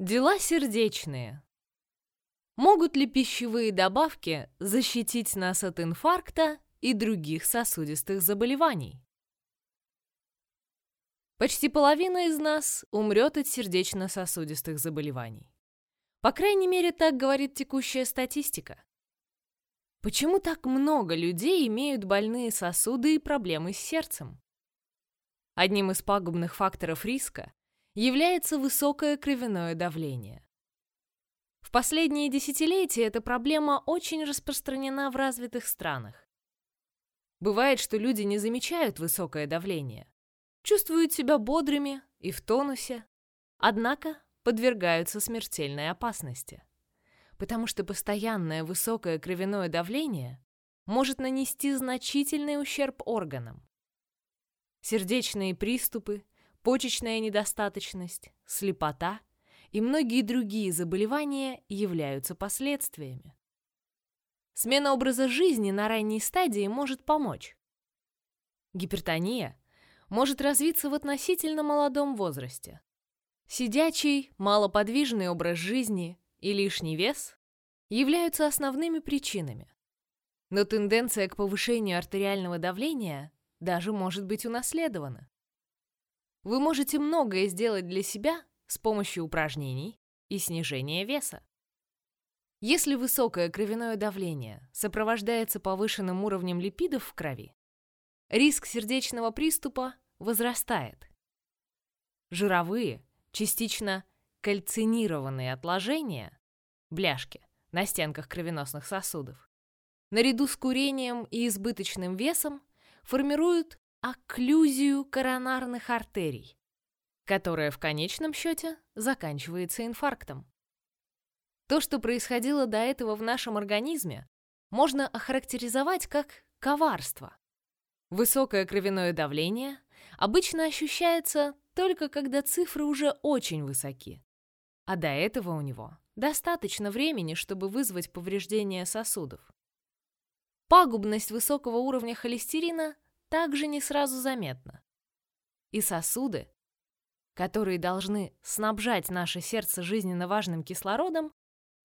Дела сердечные. Могут ли пищевые добавки защитить нас от инфаркта и других сосудистых заболеваний? Почти половина из нас умрет от сердечно-сосудистых заболеваний. По крайней мере, так говорит текущая статистика. Почему так много людей имеют больные сосуды и проблемы с сердцем? Одним из пагубных факторов риска является высокое кровяное давление. В последние десятилетия эта проблема очень распространена в развитых странах. Бывает, что люди не замечают высокое давление, чувствуют себя бодрыми и в тонусе, однако подвергаются смертельной опасности, потому что постоянное высокое кровяное давление может нанести значительный ущерб органам. Сердечные приступы, почечная недостаточность, слепота и многие другие заболевания являются последствиями. Смена образа жизни на ранней стадии может помочь. Гипертония может развиться в относительно молодом возрасте. Сидячий, малоподвижный образ жизни и лишний вес являются основными причинами. Но тенденция к повышению артериального давления даже может быть унаследована. Вы можете многое сделать для себя с помощью упражнений и снижения веса. Если высокое кровяное давление сопровождается повышенным уровнем липидов в крови, риск сердечного приступа возрастает. Жировые, частично кальцинированные отложения, бляшки на стенках кровеносных сосудов, наряду с курением и избыточным весом формируют окклюзию коронарных артерий, которая в конечном счете заканчивается инфарктом. То, что происходило до этого в нашем организме, можно охарактеризовать как коварство. Высокое кровяное давление обычно ощущается только когда цифры уже очень высоки, а до этого у него достаточно времени, чтобы вызвать повреждение сосудов. Пагубность высокого уровня холестерина также не сразу заметно. И сосуды, которые должны снабжать наше сердце жизненно важным кислородом,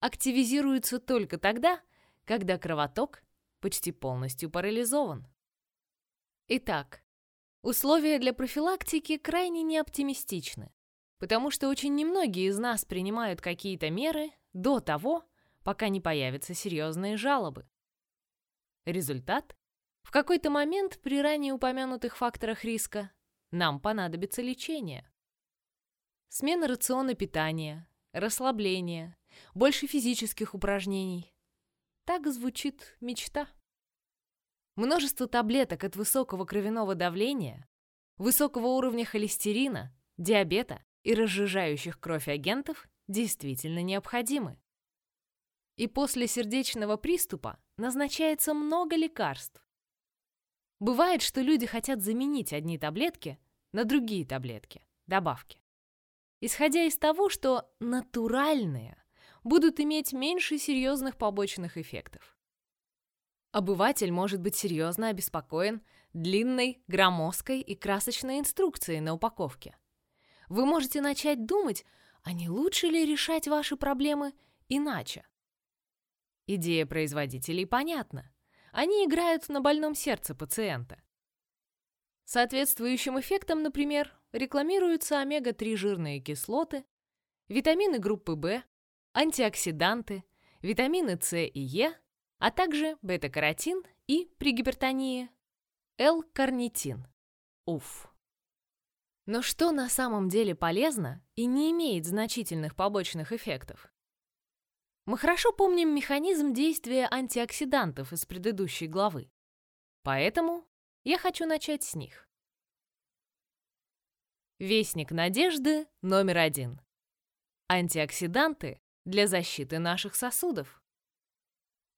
активизируются только тогда, когда кровоток почти полностью парализован. Итак, условия для профилактики крайне неоптимистичны, потому что очень немногие из нас принимают какие-то меры до того, пока не появятся серьезные жалобы. Результат в какой-то момент при ранее упомянутых факторах риска нам понадобится лечение. Смена рациона питания, расслабление, больше физических упражнений. Так звучит мечта. Множество таблеток от высокого кровяного давления, высокого уровня холестерина, диабета и разжижающих кровь агентов действительно необходимы. И после сердечного приступа назначается много лекарств, Бывает, что люди хотят заменить одни таблетки на другие таблетки, добавки. Исходя из того, что натуральные будут иметь меньше серьезных побочных эффектов. Обыватель может быть серьезно обеспокоен длинной, громоздкой и красочной инструкцией на упаковке. Вы можете начать думать, а не лучше ли решать ваши проблемы иначе? Идея производителей понятна. Они играют на больном сердце пациента. Соответствующим эффектом, например, рекламируются омега-3 жирные кислоты, витамины группы В, антиоксиданты, витамины С и Е, а также бета-каротин и при гипертонии L-карнитин. Уф. Но что на самом деле полезно и не имеет значительных побочных эффектов? Мы хорошо помним механизм действия антиоксидантов из предыдущей главы. Поэтому я хочу начать с них. Вестник надежды номер один. Антиоксиданты для защиты наших сосудов.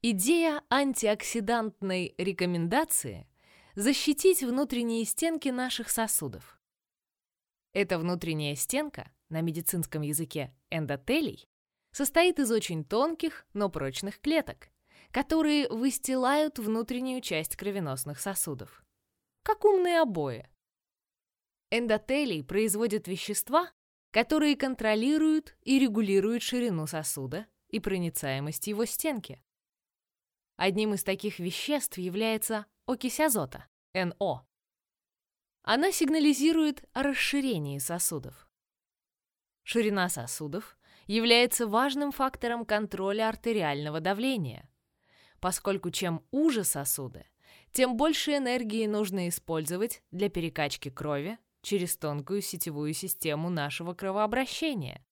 Идея антиоксидантной рекомендации – защитить внутренние стенки наших сосудов. Эта внутренняя стенка, на медицинском языке эндотелий, состоит из очень тонких, но прочных клеток, которые выстилают внутреннюю часть кровеносных сосудов. Как умные обои. Эндотелий производит вещества, которые контролируют и регулируют ширину сосуда и проницаемость его стенки. Одним из таких веществ является окись азота, НО. Она сигнализирует о расширении сосудов. Ширина сосудов является важным фактором контроля артериального давления, поскольку чем уже сосуды, тем больше энергии нужно использовать для перекачки крови через тонкую сетевую систему нашего кровообращения,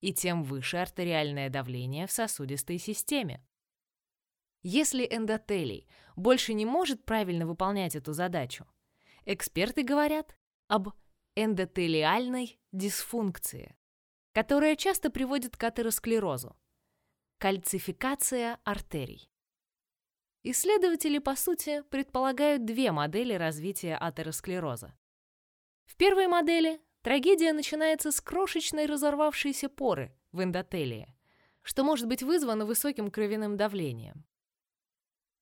и тем выше артериальное давление в сосудистой системе. Если эндотелий больше не может правильно выполнять эту задачу, эксперты говорят об эндотелиальной дисфункции, которая часто приводит к атеросклерозу, кальцификация артерий. Исследователи, по сути, предполагают две модели развития атеросклероза. В первой модели трагедия начинается с крошечной разорвавшейся поры в эндотелии, что может быть вызвано высоким кровяным давлением.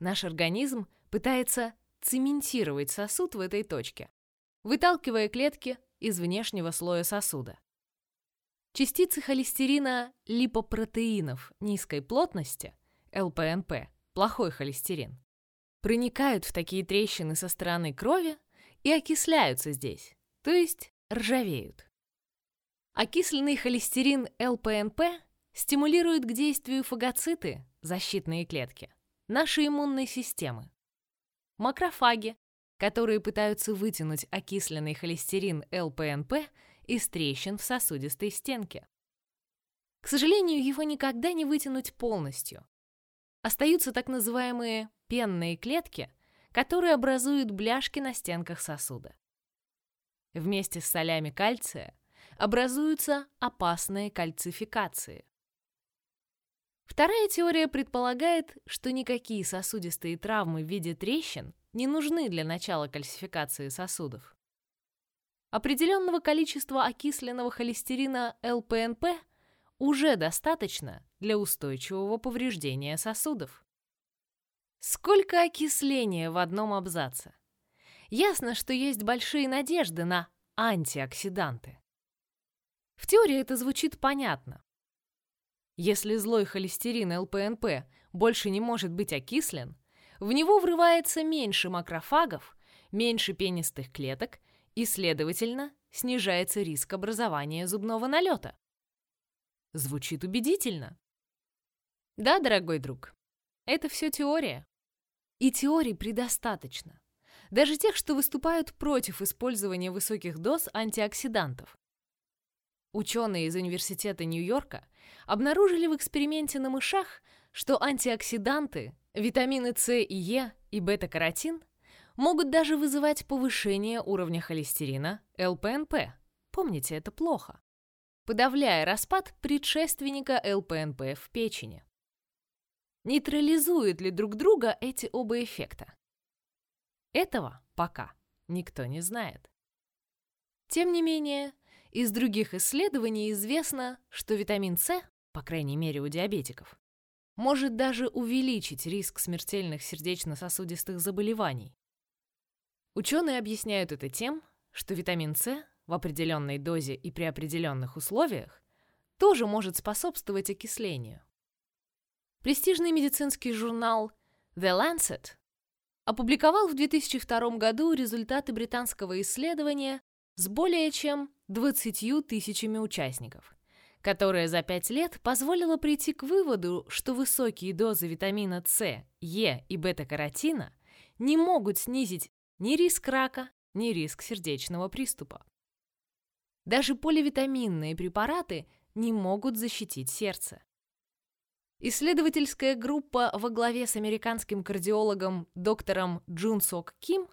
Наш организм пытается цементировать сосуд в этой точке, выталкивая клетки из внешнего слоя сосуда. Частицы холестерина липопротеинов низкой плотности, ЛПНП, плохой холестерин, проникают в такие трещины со стороны крови и окисляются здесь, то есть ржавеют. Окисленный холестерин ЛПНП стимулирует к действию фагоциты, защитные клетки, нашей иммунной системы. Макрофаги, которые пытаются вытянуть окисленный холестерин ЛПНП из трещин в сосудистой стенке. К сожалению, его никогда не вытянуть полностью, Остаются так называемые пенные клетки, которые образуют бляшки на стенках сосуда. Вместе с солями кальция образуются опасные кальцификации. Вторая теория предполагает, что никакие сосудистые травмы в виде трещин не нужны для начала кальцификации сосудов. Определенного количества окисленного холестерина ЛПНП уже достаточно для устойчивого повреждения сосудов. Сколько окисления в одном абзаце. Ясно, что есть большие надежды на антиоксиданты. В теории это звучит понятно. Если злой холестерин ЛПНП больше не может быть окислен, в него врывается меньше макрофагов, меньше пенистых клеток и, следовательно, снижается риск образования зубного налета. Звучит убедительно. Да, дорогой друг, это все теория. И теорий предостаточно. Даже тех, что выступают против использования высоких доз антиоксидантов. Ученые из Университета Нью-Йорка обнаружили в эксперименте на мышах, что антиоксиданты, витамины С и Е и бета-каротин могут даже вызывать повышение уровня холестерина ЛПНП. Помните, это плохо подавляя распад предшественника ЛПНП в печени. Нейтрализуют ли друг друга эти оба эффекта? Этого пока никто не знает. Тем не менее, из других исследований известно, что витамин С, по крайней мере у диабетиков, может даже увеличить риск смертельных сердечно-сосудистых заболеваний. Ученые объясняют это тем, что витамин С в определенной дозе и при определенных условиях тоже может способствовать окислению. Престижный медицинский журнал The Lancet опубликовал в 2002 году результаты британского исследования с более чем 20 тысячами участников, которое за 5 лет позволило прийти к выводу, что высокие дозы витамина С, Е и бета-каротина не могут снизить ни риск рака, ни риск сердечного приступа. Даже поливитаминные препараты не могут защитить сердце. Исследовательская группа во главе с американским кардиологом доктором Джун Сок Ким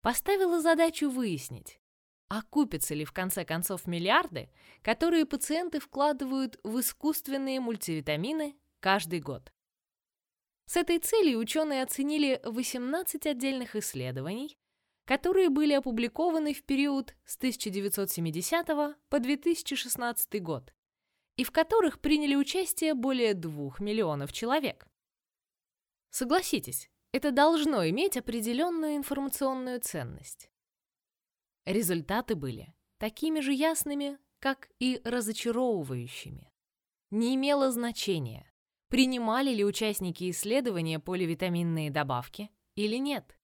поставила задачу выяснить, окупятся ли в конце концов миллиарды, которые пациенты вкладывают в искусственные мультивитамины каждый год. С этой целью ученые оценили 18 отдельных исследований, которые были опубликованы в период с 1970 по 2016 год и в которых приняли участие более 2 миллионов человек. Согласитесь, это должно иметь определенную информационную ценность. Результаты были такими же ясными, как и разочаровывающими. Не имело значения, принимали ли участники исследования поливитаминные добавки или нет.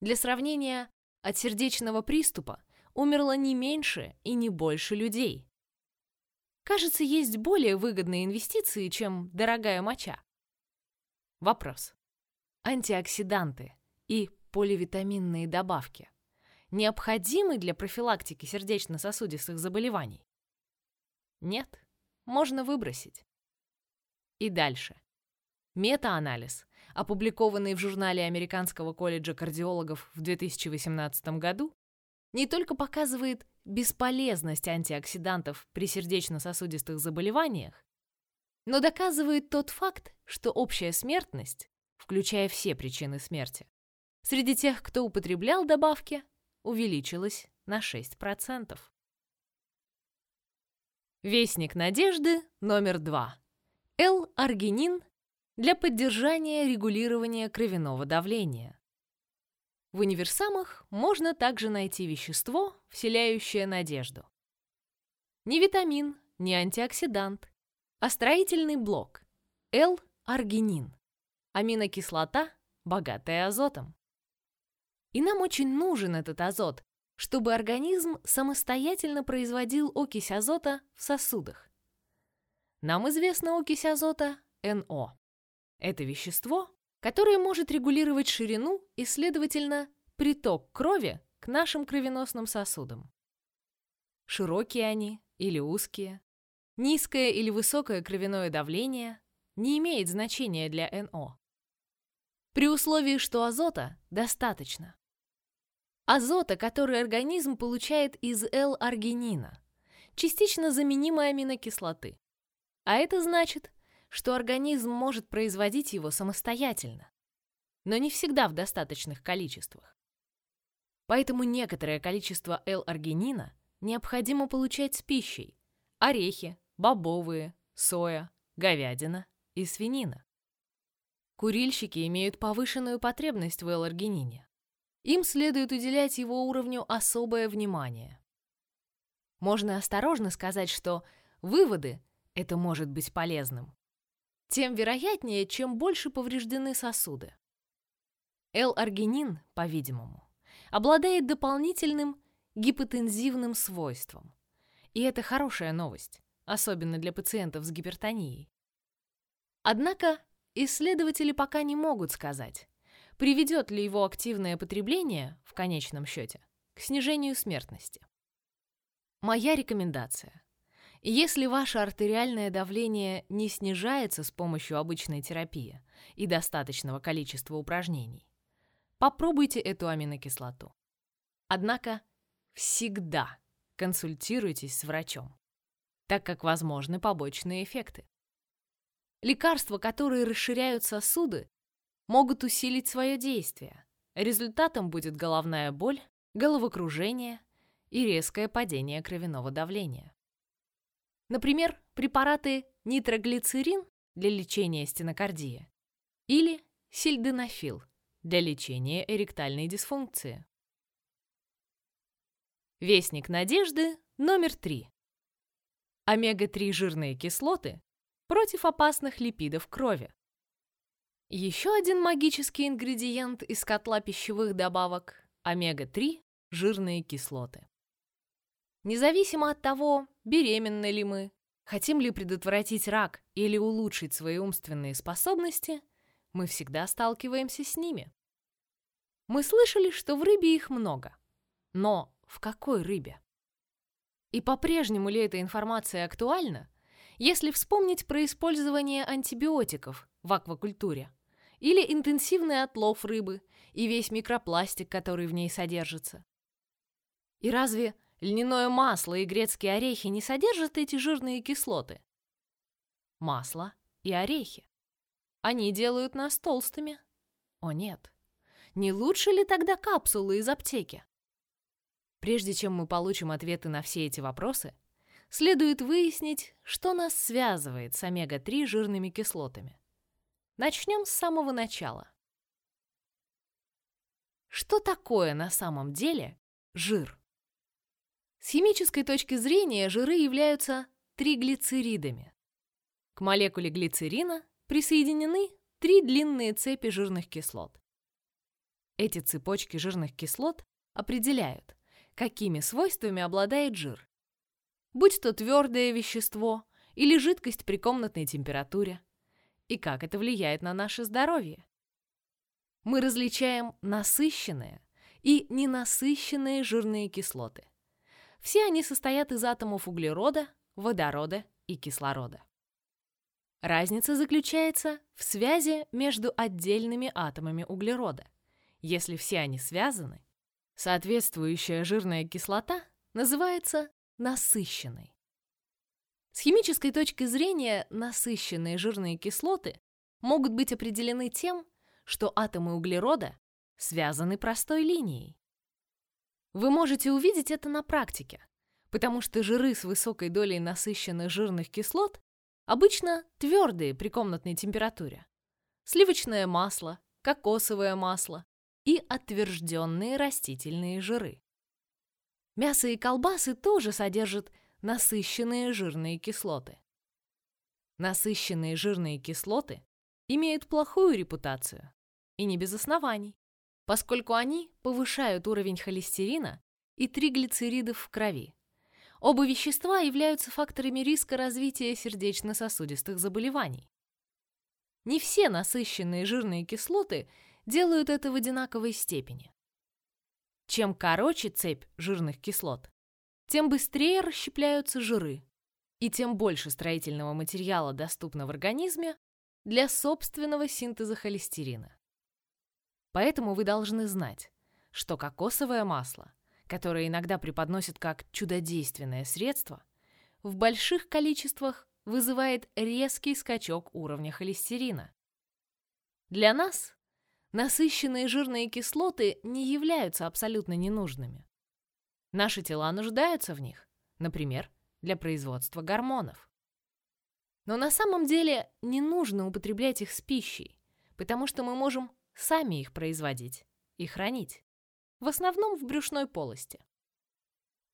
Для сравнения, от сердечного приступа умерло не меньше и не больше людей. Кажется, есть более выгодные инвестиции, чем дорогая моча. Вопрос. Антиоксиданты и поливитаминные добавки необходимы для профилактики сердечно-сосудистых заболеваний? Нет, можно выбросить. И дальше. Метаанализ, опубликованный в журнале Американского колледжа кардиологов в 2018 году, не только показывает бесполезность антиоксидантов при сердечно-сосудистых заболеваниях, но доказывает тот факт, что общая смертность, включая все причины смерти, среди тех, кто употреблял добавки, увеличилась на 6%. Вестник надежды номер два. Л-аргинин для поддержания регулирования кровяного давления. В универсамах можно также найти вещество, вселяющее надежду. Не витамин, не антиоксидант, а строительный блок – L-аргинин, аминокислота, богатая азотом. И нам очень нужен этот азот, чтобы организм самостоятельно производил окись азота в сосудах. Нам известна окись азота НО. Это вещество, которое может регулировать ширину и, следовательно, приток крови к нашим кровеносным сосудам. Широкие они или узкие, низкое или высокое кровяное давление не имеет значения для НО. При условии, что азота достаточно. Азота, который организм получает из L-аргинина, частично заменимой аминокислоты. А это значит, что организм может производить его самостоятельно, но не всегда в достаточных количествах. Поэтому некоторое количество L-аргинина необходимо получать с пищей – орехи, бобовые, соя, говядина и свинина. Курильщики имеют повышенную потребность в L-аргинине. Им следует уделять его уровню особое внимание. Можно осторожно сказать, что выводы – это может быть полезным тем вероятнее, чем больше повреждены сосуды. L-аргинин, по-видимому, обладает дополнительным гипотензивным свойством. И это хорошая новость, особенно для пациентов с гипертонией. Однако исследователи пока не могут сказать, приведет ли его активное потребление, в конечном счете, к снижению смертности. Моя рекомендация если ваше артериальное давление не снижается с помощью обычной терапии и достаточного количества упражнений, попробуйте эту аминокислоту. Однако всегда консультируйтесь с врачом, так как возможны побочные эффекты. Лекарства, которые расширяют сосуды, могут усилить свое действие. Результатом будет головная боль, головокружение и резкое падение кровяного давления. Например, препараты нитроглицерин для лечения стенокардии или сильденафил для лечения эректальной дисфункции. Вестник надежды номер 3. Омега-3 жирные кислоты против опасных липидов крови. Еще один магический ингредиент из котла пищевых добавок – омега-3 жирные кислоты. Независимо от того, беременны ли мы, хотим ли предотвратить рак или улучшить свои умственные способности, мы всегда сталкиваемся с ними. Мы слышали, что в рыбе их много. Но в какой рыбе? И по-прежнему ли эта информация актуальна, если вспомнить про использование антибиотиков в аквакультуре или интенсивный отлов рыбы и весь микропластик, который в ней содержится? И разве Льняное масло и грецкие орехи не содержат эти жирные кислоты. Масло и орехи. Они делают нас толстыми. О нет. Не лучше ли тогда капсулы из аптеки? Прежде чем мы получим ответы на все эти вопросы, следует выяснить, что нас связывает с омега-3 жирными кислотами. Начнем с самого начала. Что такое на самом деле жир? С химической точки зрения жиры являются триглицеридами. К молекуле глицерина присоединены три длинные цепи жирных кислот. Эти цепочки жирных кислот определяют, какими свойствами обладает жир. Будь то твердое вещество или жидкость при комнатной температуре, и как это влияет на наше здоровье. Мы различаем насыщенные и ненасыщенные жирные кислоты. Все они состоят из атомов углерода, водорода и кислорода. Разница заключается в связи между отдельными атомами углерода. Если все они связаны, соответствующая жирная кислота называется насыщенной. С химической точки зрения насыщенные жирные кислоты могут быть определены тем, что атомы углерода связаны простой линией. Вы можете увидеть это на практике, потому что жиры с высокой долей насыщенных жирных кислот обычно твердые при комнатной температуре. Сливочное масло, кокосовое масло и отвержденные растительные жиры. Мясо и колбасы тоже содержат насыщенные жирные кислоты. Насыщенные жирные кислоты имеют плохую репутацию, и не без оснований, поскольку они повышают уровень холестерина и триглицеридов в крови. Оба вещества являются факторами риска развития сердечно-сосудистых заболеваний. Не все насыщенные жирные кислоты делают это в одинаковой степени. Чем короче цепь жирных кислот, тем быстрее расщепляются жиры, и тем больше строительного материала доступно в организме для собственного синтеза холестерина. Поэтому вы должны знать, что кокосовое масло, которое иногда преподносят как чудодейственное средство, в больших количествах вызывает резкий скачок уровня холестерина. Для нас насыщенные жирные кислоты не являются абсолютно ненужными. Наши тела нуждаются в них, например, для производства гормонов. Но на самом деле не нужно употреблять их с пищей, потому что мы можем сами их производить и хранить, в основном в брюшной полости.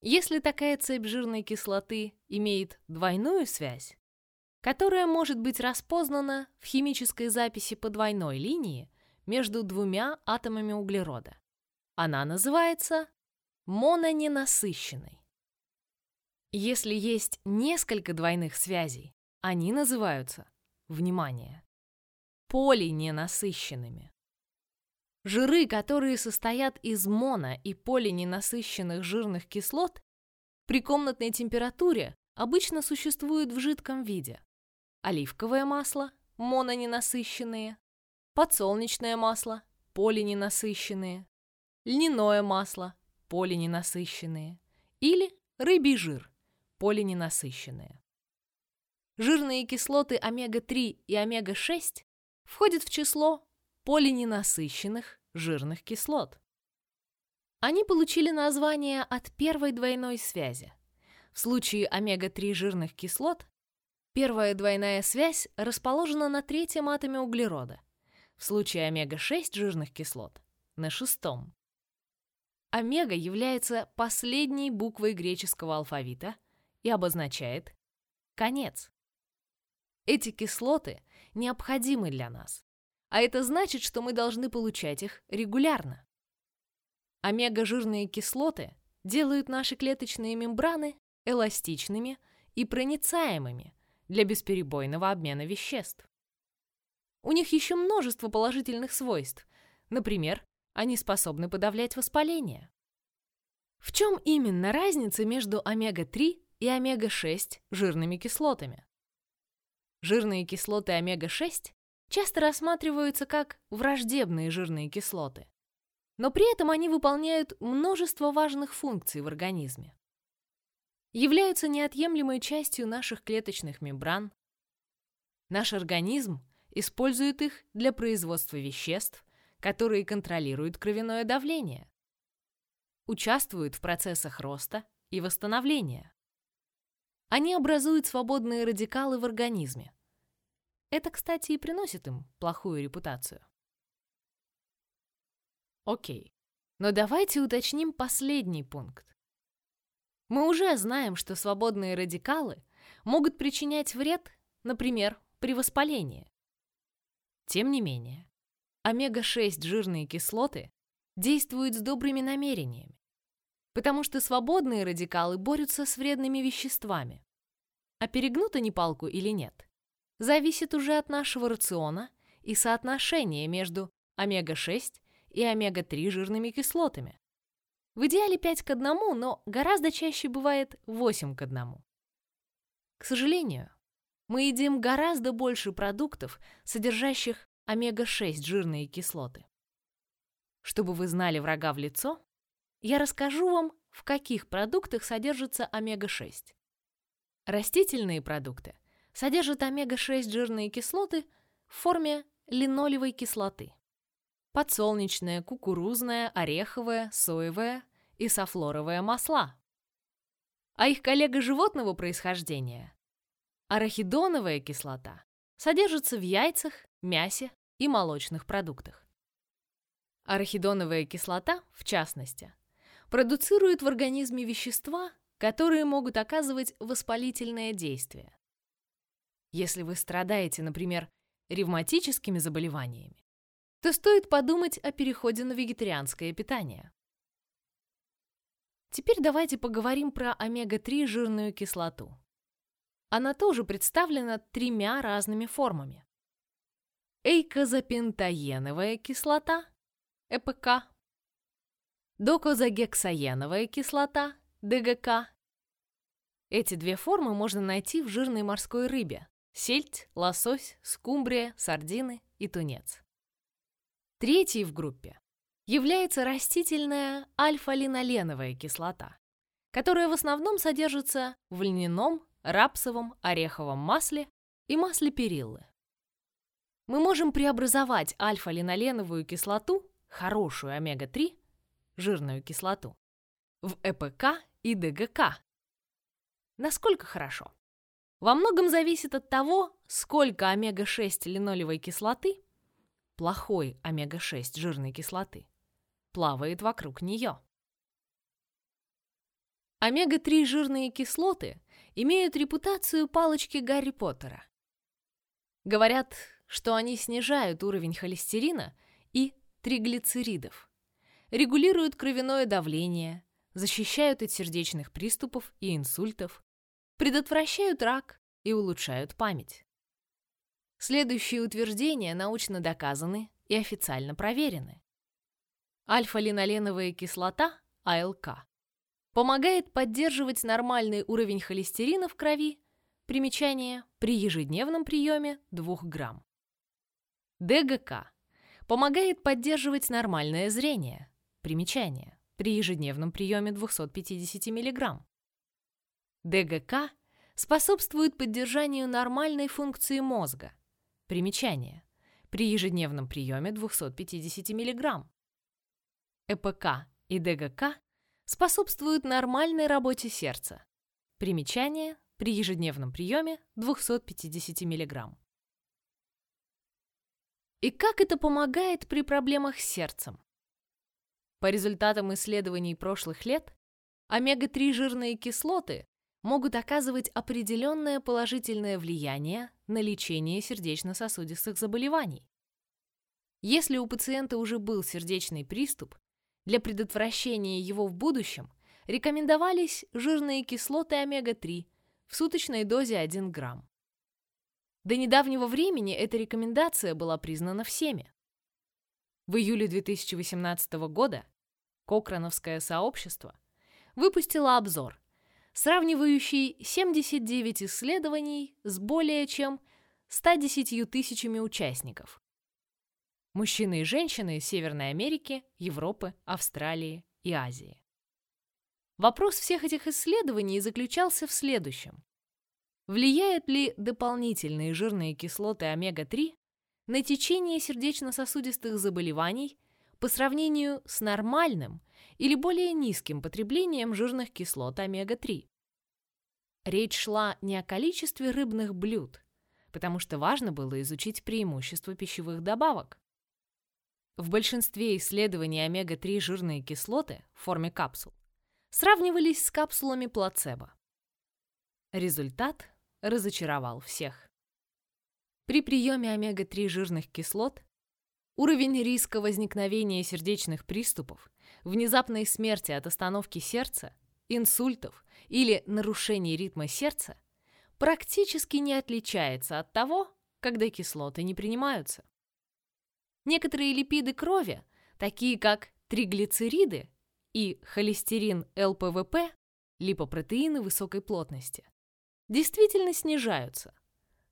Если такая цепь жирной кислоты имеет двойную связь, которая может быть распознана в химической записи по двойной линии между двумя атомами углерода, она называется мононенасыщенной. Если есть несколько двойных связей, они называются, внимание, полиненасыщенными. Жиры, которые состоят из моно- и полиненасыщенных жирных кислот, при комнатной температуре обычно существуют в жидком виде. Оливковое масло – мононенасыщенные, подсолнечное масло – полиненасыщенные, льняное масло – полиненасыщенные или рыбий жир – полиненасыщенные. Жирные кислоты омега-3 и омега-6 входят в число полиненасыщенных жирных кислот. Они получили название от первой двойной связи. В случае омега-3 жирных кислот первая двойная связь расположена на третьем атоме углерода, в случае омега-6 жирных кислот – на шестом. Омега является последней буквой греческого алфавита и обозначает «конец». Эти кислоты необходимы для нас, а это значит, что мы должны получать их регулярно. Омега-жирные кислоты делают наши клеточные мембраны эластичными и проницаемыми для бесперебойного обмена веществ. У них еще множество положительных свойств. Например, они способны подавлять воспаление. В чем именно разница между омега-3 и омега-6 жирными кислотами? Жирные кислоты омега-6 часто рассматриваются как враждебные жирные кислоты. Но при этом они выполняют множество важных функций в организме. Являются неотъемлемой частью наших клеточных мембран. Наш организм использует их для производства веществ, которые контролируют кровяное давление, участвуют в процессах роста и восстановления. Они образуют свободные радикалы в организме, это, кстати, и приносит им плохую репутацию. Окей, но давайте уточним последний пункт. Мы уже знаем, что свободные радикалы могут причинять вред, например, при воспалении. Тем не менее, омега-6 жирные кислоты действуют с добрыми намерениями, потому что свободные радикалы борются с вредными веществами. А перегнут они палку или нет, зависит уже от нашего рациона и соотношения между омега-6 и омега-3 жирными кислотами. В идеале 5 к 1, но гораздо чаще бывает 8 к 1. К сожалению, мы едим гораздо больше продуктов, содержащих омега-6 жирные кислоты. Чтобы вы знали врага в лицо, я расскажу вам, в каких продуктах содержится омега-6. Растительные продукты содержат омега-6 жирные кислоты в форме линолевой кислоты. Подсолнечное, кукурузное, ореховое, соевое и софлоровое масла. А их коллега животного происхождения, арахидоновая кислота, содержится в яйцах, мясе и молочных продуктах. Арахидоновая кислота, в частности, продуцирует в организме вещества, которые могут оказывать воспалительное действие. Если вы страдаете, например, ревматическими заболеваниями, то стоит подумать о переходе на вегетарианское питание. Теперь давайте поговорим про омега-3 жирную кислоту. Она тоже представлена тремя разными формами. Эйкозапентаеновая кислота, ЭПК, докозагексаеновая кислота, ДГК. Эти две формы можно найти в жирной морской рыбе – сельдь, лосось, скумбрия, сардины и тунец. Третьей в группе является растительная альфа-линоленовая кислота, которая в основном содержится в льняном, рапсовом, ореховом масле и масле периллы. Мы можем преобразовать альфа-линоленовую кислоту, хорошую омега-3, жирную кислоту, в ЭПК и ДГК. Насколько хорошо? Во многом зависит от того, сколько омега-6 линолевой кислоты, плохой омега-6 жирной кислоты, плавает вокруг нее. Омега-3 жирные кислоты имеют репутацию палочки Гарри Поттера. Говорят, что они снижают уровень холестерина и триглицеридов, регулируют кровяное давление, защищают от сердечных приступов и инсультов, предотвращают рак и улучшают память. Следующие утверждения научно доказаны и официально проверены. Альфа-линоленовая кислота, АЛК, помогает поддерживать нормальный уровень холестерина в крови, примечание, при ежедневном приеме 2 грамм. ДГК помогает поддерживать нормальное зрение, примечание, при ежедневном приеме 250 мг. ДГК способствует поддержанию нормальной функции мозга, примечание, при ежедневном приеме 250 мг. ЭПК и ДГК способствуют нормальной работе сердца. Примечание при ежедневном приеме 250 мг. И как это помогает при проблемах с сердцем? По результатам исследований прошлых лет, омега-3 жирные кислоты могут оказывать определенное положительное влияние на лечение сердечно-сосудистых заболеваний. Если у пациента уже был сердечный приступ, для предотвращения его в будущем рекомендовались жирные кислоты омега-3 в суточной дозе 1 грамм. До недавнего времени эта рекомендация была признана всеми. В июле 2018 года Кокрановское сообщество выпустило обзор, сравнивающий 79 исследований с более чем 110 тысячами участников. Мужчины и женщины из Северной Америки, Европы, Австралии и Азии. Вопрос всех этих исследований заключался в следующем. Влияют ли дополнительные жирные кислоты омега-3 на течение сердечно-сосудистых заболеваний по сравнению с нормальным или более низким потреблением жирных кислот омега-3? Речь шла не о количестве рыбных блюд, потому что важно было изучить преимущества пищевых добавок. В большинстве исследований омега-3 жирные кислоты в форме капсул сравнивались с капсулами плацебо. Результат разочаровал всех. При приеме омега-3 жирных кислот уровень риска возникновения сердечных приступов, внезапной смерти от остановки сердца, инсультов или нарушений ритма сердца практически не отличается от того, когда кислоты не принимаются. Некоторые липиды крови, такие как триглицериды и холестерин ЛПВП, липопротеины высокой плотности, действительно снижаются,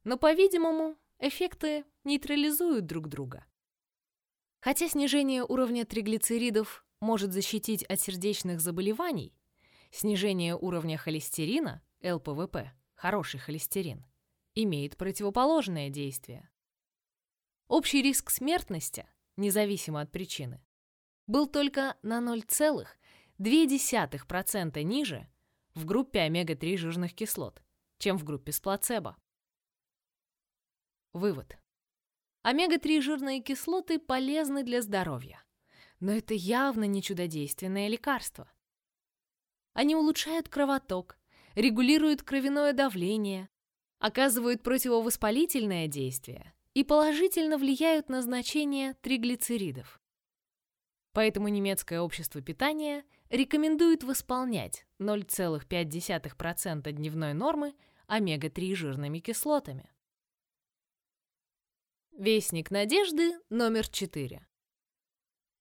но, по-видимому, эффекты нейтрализуют друг друга. Хотя снижение уровня триглицеридов может защитить от сердечных заболеваний, снижение уровня холестерина, ЛПВП, хороший холестерин, имеет противоположное действие. Общий риск смертности, независимо от причины, был только на 0,2% ниже в группе омега-3 жирных кислот, чем в группе с плацебо. Вывод. Омега-3 жирные кислоты полезны для здоровья, но это явно не чудодейственное лекарство. Они улучшают кровоток, регулируют кровяное давление, оказывают противовоспалительное действие и положительно влияют на значение триглицеридов. Поэтому немецкое общество питания рекомендует восполнять 0,5% дневной нормы омега-3 жирными кислотами. Вестник надежды номер 4.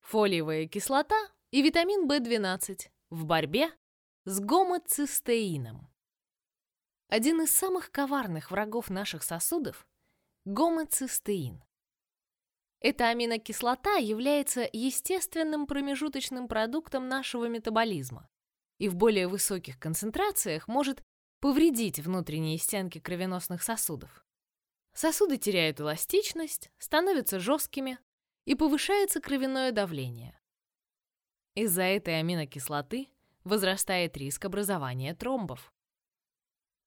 Фолиевая кислота и витамин В12 в борьбе с гомоцистеином. Один из самых коварных врагов наших сосудов – гомоцистеин. Эта аминокислота является естественным промежуточным продуктом нашего метаболизма и в более высоких концентрациях может повредить внутренние стенки кровеносных сосудов. Сосуды теряют эластичность, становятся жесткими и повышается кровяное давление. Из-за этой аминокислоты возрастает риск образования тромбов.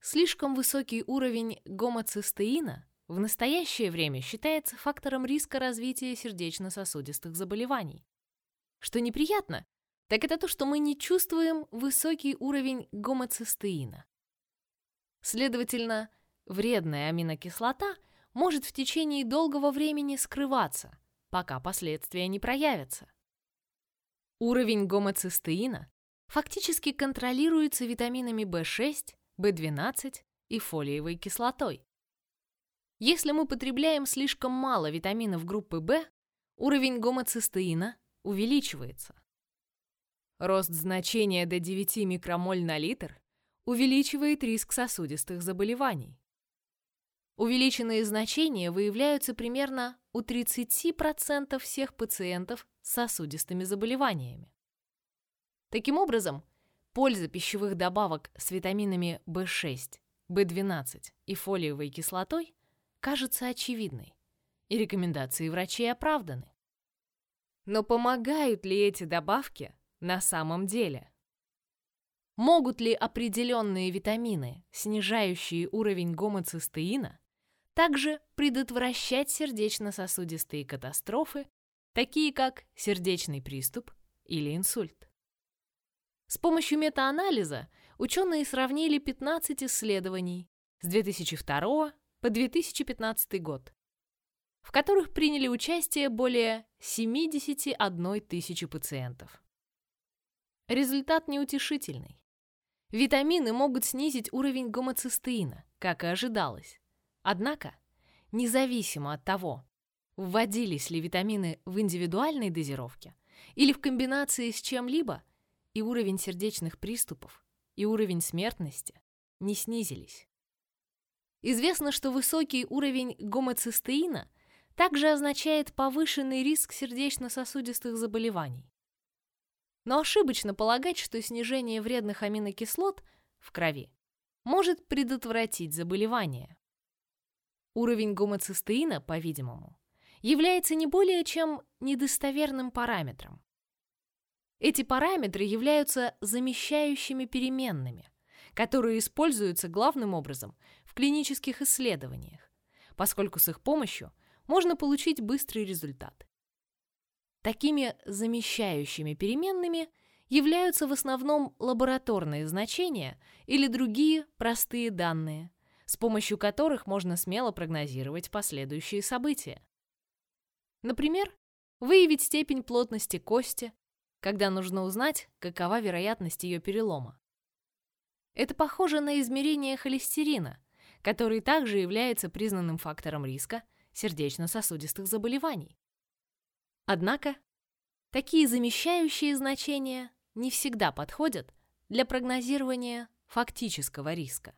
Слишком высокий уровень гомоцистеина в настоящее время считается фактором риска развития сердечно-сосудистых заболеваний. Что неприятно, так это то, что мы не чувствуем высокий уровень гомоцистеина. Следовательно, Вредная аминокислота может в течение долгого времени скрываться, пока последствия не проявятся. Уровень гомоцистеина фактически контролируется витаминами В6, В12 и фолиевой кислотой. Если мы потребляем слишком мало витаминов группы В, уровень гомоцистеина увеличивается. Рост значения до 9 микромоль на литр увеличивает риск сосудистых заболеваний. Увеличенные значения выявляются примерно у 30% всех пациентов с сосудистыми заболеваниями. Таким образом, польза пищевых добавок с витаминами В6, В12 и фолиевой кислотой кажется очевидной, и рекомендации врачей оправданы. Но помогают ли эти добавки на самом деле? Могут ли определенные витамины, снижающие уровень гомоцистеина, также предотвращать сердечно-сосудистые катастрофы, такие как сердечный приступ или инсульт. С помощью метаанализа ученые сравнили 15 исследований с 2002 по 2015 год, в которых приняли участие более 71 тысячи пациентов. Результат неутешительный. Витамины могут снизить уровень гомоцистеина, как и ожидалось. Однако, независимо от того, вводились ли витамины в индивидуальной дозировке или в комбинации с чем-либо, и уровень сердечных приступов, и уровень смертности не снизились. Известно, что высокий уровень гомоцистеина также означает повышенный риск сердечно-сосудистых заболеваний. Но ошибочно полагать, что снижение вредных аминокислот в крови может предотвратить заболевание. Уровень гомоцистеина, по-видимому, является не более чем недостоверным параметром. Эти параметры являются замещающими переменными, которые используются главным образом в клинических исследованиях, поскольку с их помощью можно получить быстрый результат. Такими замещающими переменными являются в основном лабораторные значения или другие простые данные, с помощью которых можно смело прогнозировать последующие события. Например, выявить степень плотности кости, когда нужно узнать, какова вероятность ее перелома. Это похоже на измерение холестерина, который также является признанным фактором риска сердечно-сосудистых заболеваний. Однако, такие замещающие значения не всегда подходят для прогнозирования фактического риска.